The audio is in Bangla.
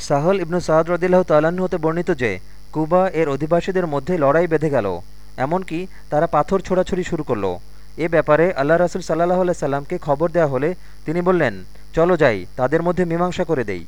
সাহল ইবনু সাহাদ রদিল্লাহ তালাহ্ন হতে বর্ণিত যে, কুবা এর অধিবাসীদের মধ্যে লড়াই বেঁধে গেল, এমনকি তারা পাথর ছোড়াছুড়ি শুরু করল। এ ব্যাপারে আল্লাহ রাসুল সাল্লাহ আল্লাহ সাল্লামকে খবর দেওয়া হলে তিনি বললেন, চলো যাই, তাদের মধ্যে মীমাংসা করে দেই।